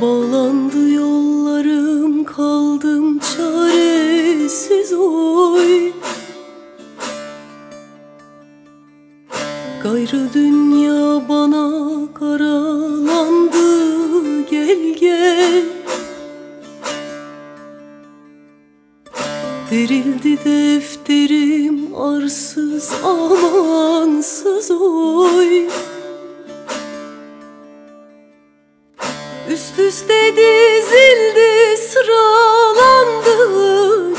Dolandı yollarım kaldım çaresiz oy. Gayrı dünya bana karalandı gel gel. Derildi defterim arsız amansız oy üste dizildi sıralandı.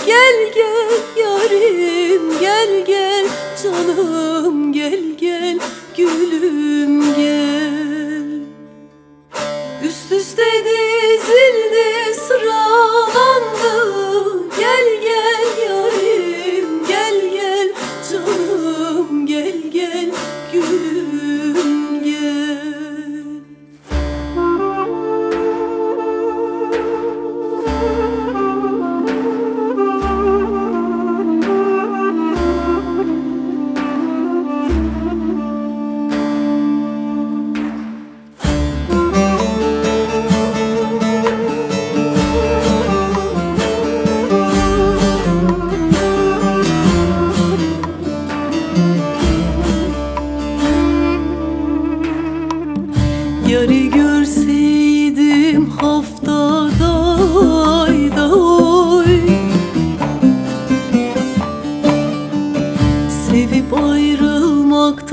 Gel gel yarim gel gel canım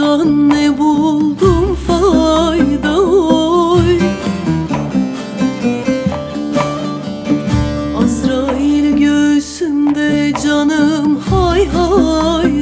Aşktan ne buldum fayda oy? Azrail göğsümde canım hay hay.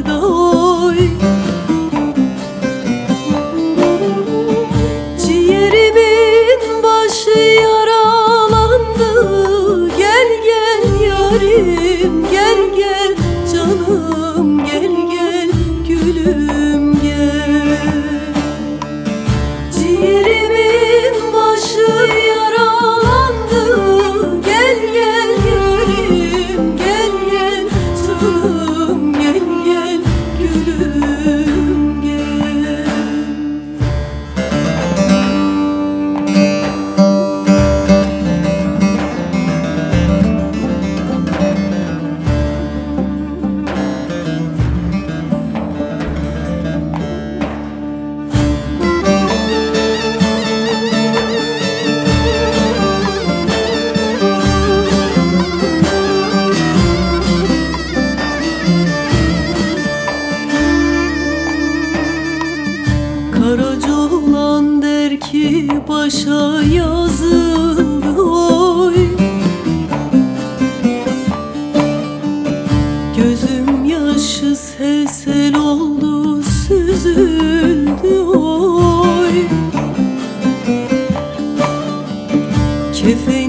ki başa yazıldı oy Gözüm yaşı sesel oldu süzüldü oy. Kefeyi